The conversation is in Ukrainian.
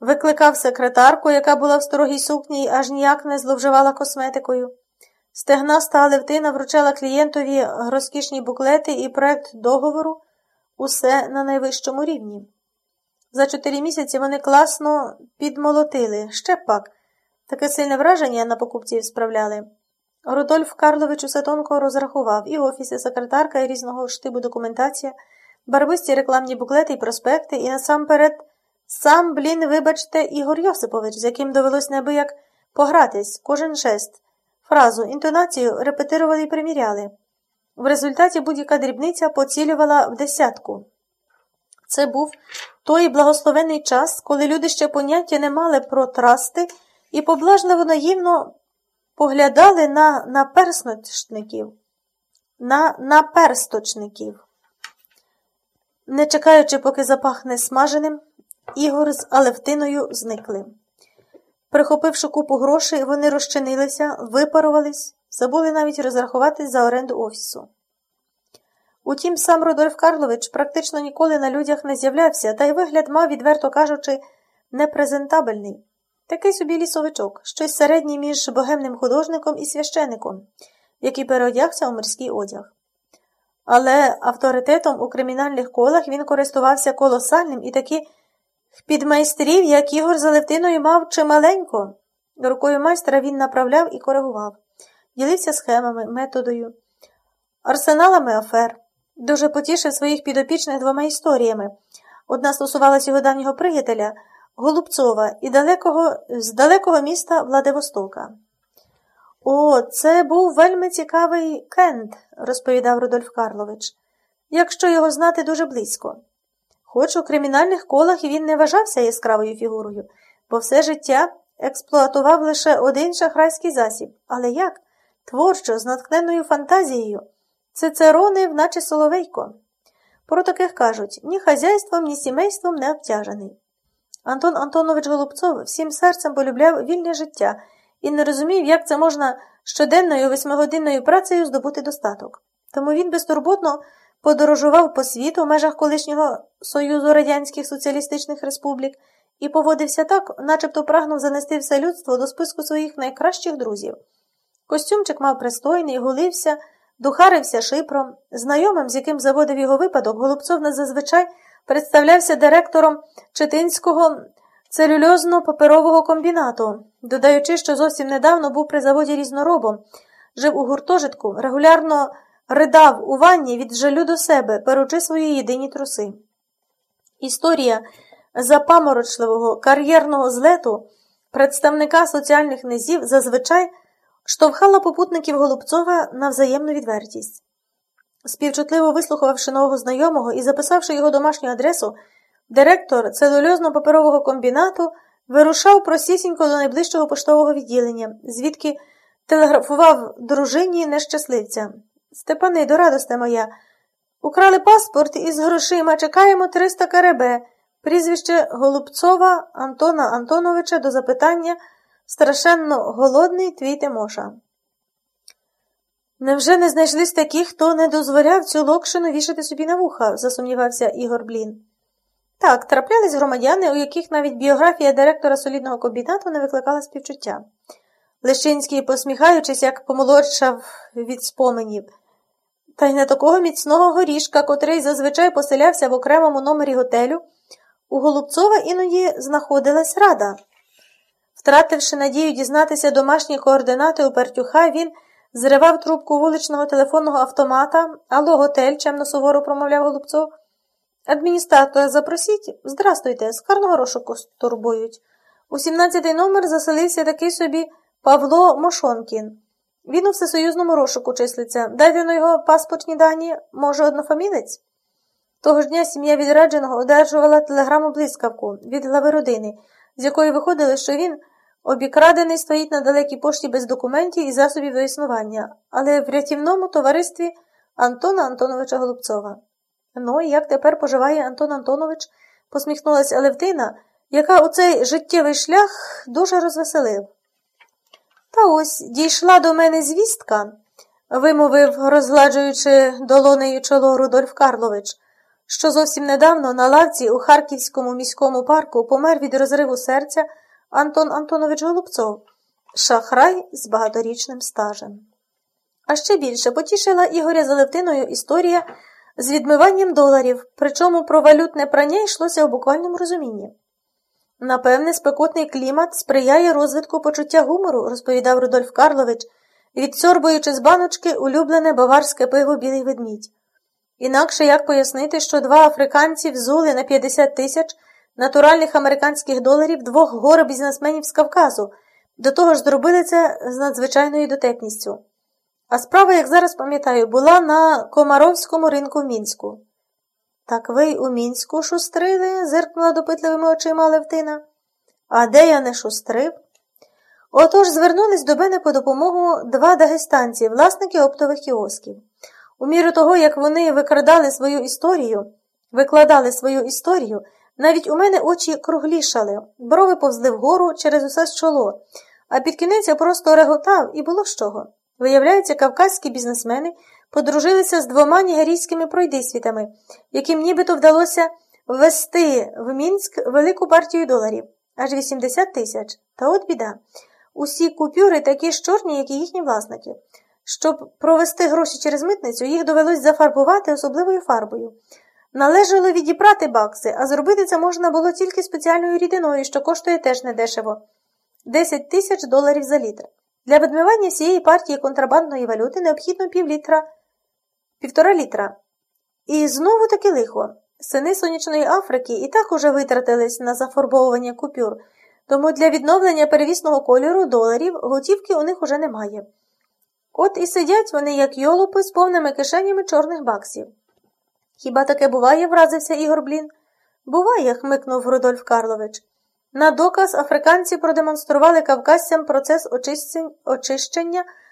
Викликав секретарку, яка була в строгій сукні і аж ніяк не зловживала косметикою. Стегнаста Алевтина вручала клієнтові розкішні буклети і проект договору усе на найвищому рівні. За чотири місяці вони класно підмолотили, ще пак. Таке сильне враження на покупців справляли. Рудольф Карлович усе тонко розрахував і офіси, секретарка, і різного штибу документація, барвисті рекламні буклети і проспекти, і насамперед сам, блін, вибачте, Ігор Йосипович, з яким довелось неабияк погратись, кожен жест, фразу, інтонацію репетирували і приміряли. В результаті будь-яка дрібниця поцілювала в десятку. Це був той благословений час, коли люди ще поняття не мали про трасти і поблажливо наївно поглядали на наперсточників, на наперсточників. Не чекаючи, поки запахне смаженим, Ігор з Алевтиною зникли. Прихопивши купу грошей, вони розчинилися, випарувались, забули навіть розрахуватись за оренду офісу. Утім, сам Рудольф Карлович практично ніколи на людях не з'являвся, та й вигляд мав, відверто кажучи, непрезентабельний. Такий собі лісовичок, щось середнє між богемним художником і священиком, який переодягся у морський одяг. Але авторитетом у кримінальних колах він користувався колосальним і таки підмайстрів, як Ігор за Левтиною мав чималенько. Рукою майстра він направляв і коригував, ділився схемами, методою, арсеналами афер. Дуже потішив своїх підопічних двома історіями. Одна стосувалася його давнього приятеля Голубцова і далекого, з далекого міста Владивостока. О, це був вельми цікавий кент, розповідав Рудольф Карлович, якщо його знати дуже близько. Хоч у кримінальних колах він не вважався яскравою фігурою, бо все життя експлуатував лише один шахрайський засіб. Але як? Творчо, з натхненною фантазією. Цицеронив, наче соловейко. Про таких кажуть ні хазяйством, ні сімейством не обтяжений. Антон Антонович Голубцов всім серцем полюбляв вільне життя і не розумів, як це можна щоденною восьмигодинною працею здобути достаток. Тому він безтурботно подорожував по світу в межах колишнього Союзу Радянських Соціалістичних Республік і поводився так, начебто прагнув занести все людство до списку своїх найкращих друзів. Костюмчик мав пристойний, голився, духарився шипром. Знайомим, з яким заводив його випадок, Голубцов не зазвичай представлявся директором Четинського целюльозно-паперового комбінату, додаючи, що зовсім недавно був при заводі різноробом, жив у гуртожитку, регулярно ридав у ванні від жалю до себе, перучи свої єдині труси. Історія запаморочливого кар'єрного злету представника соціальних низів зазвичай штовхала попутників Голубцова на взаємну відвертість. Співчутливо вислухавши нового знайомого і записавши його домашню адресу, директор целульозно-паперового комбінату вирушав простісінько до найближчого поштового відділення, звідки телеграфував дружині нещасливця. Степани, дорадосте моя, украли паспорт із грошима, чекаємо 300 каребе, прізвище Голубцова Антона Антоновича до запитання страшенно голодний твій Тимоша. Невже не знайшлись такі, хто не дозволяв цю локшину вішати собі на вуха? засумнівався Ігор Блін. Так, траплялись громадяни, у яких навіть біографія директора солідного комбінату не викликала співчуття. Лещинський, посміхаючись, як помолодшав від споменів, та й не такого міцного горішка, котрий зазвичай поселявся в окремому номері готелю, у Голубцова іноді знаходилась рада. Втративши надію дізнатися домашні координати у Пертюха, він зривав трубку вуличного телефонного автомата, алло, готель, чемно суворо промовляв Голубцов. Адміністратора запросіть, здрастуйте, з карного розшуку турбують. У 17-й номер заселився такий собі Павло Мошонкін. Він у всесоюзному розшуку числиться. Дайте на його паспортні дані, може, однофамілець? Того ж дня сім'я відрадженого одержувала телеграму блискавку від глави родини, з якої виходило, що він обікрадений стоїть на далекій пошті без документів і засобів до існування, але в рятівному товаристві Антона Антоновича Голубцова. Ну, і як тепер поживає Антон Антонович, посміхнулася Алевтина, яка у цей життєвий шлях дуже розвеселив. Та ось дійшла до мене звістка, вимовив, розгладжуючи долонею чоло Рудольф Карлович, що зовсім недавно на лавці у Харківському міському парку помер від розриву серця Антон Антонович Голубцов, шахрай з багаторічним стажем. А ще більше потішила Ігоря Залевтиною історія з відмиванням доларів, причому про валютне прання йшлося у буквальному розумінні. Напевне, спекотний клімат сприяє розвитку почуття гумору, розповідав Рудольф Карлович, відсьорбуючи з баночки улюблене баварське пиво білий ведмідь. Інакше як пояснити, що два африканці взули на 50 тисяч натуральних американських доларів двох горе бізнесменів з Кавказу, до того ж зробили це з надзвичайною дотепністю. А справа, як зараз пам'ятаю, була на Комаровському ринку в Мінську. Так ви й у мінську шустрили? зиркнула допитливими очима Левтина. А де я не шустрив? Отож звернулись до мене по допомогу два дагестанці, власники оптових кіосків. У міру того, як вони викрадали свою історію, викладали свою історію, навіть у мене очі круглішали, брови повзли вгору через усе чоло, а під кінець я просто реготав і було з чого. Виявляється, кавказькі бізнесмени подружилися з двома нігерійськими пройдисвітами, яким нібито вдалося ввести в Мінськ велику партію доларів, аж 80 тисяч. Та от біда. Усі купюри такі ж чорні, як і їхні власники. Щоб провести гроші через митницю, їх довелось зафарбувати особливою фарбою. Належало відібрати бакси, а зробити це можна було тільки спеціальною рідиною, що коштує теж недешево 10 тисяч доларів за літр. Для відмивання всієї партії контрабандної валюти необхідно півлітра, півтора літра. І знову таки лихо. Сини Сонячної Африки і так уже витратились на зафарбовування купюр, тому для відновлення перевісного кольору доларів готівки у них уже немає. От і сидять вони, як йолопи, з повними кишенями чорних баксів. Хіба таке буває, вразився Ігор Блін? Буває, хмикнув Рудольф Карлович. На доказ африканці продемонстрували кавказцям процес очищення